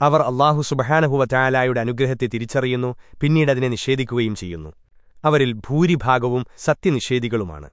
അവർ അള്ളാഹു സുബഹാനഹുവറ്റായാലായുടെ അനുഗ്രഹത്തെ തിരിച്ചറിയുന്നു പിന്നീട് അതിനെ നിഷേധിക്കുകയും ചെയ്യുന്നു. അവരിൽ ഭൂരിഭാഗവും സത്യനിഷേധികളുമാണ്.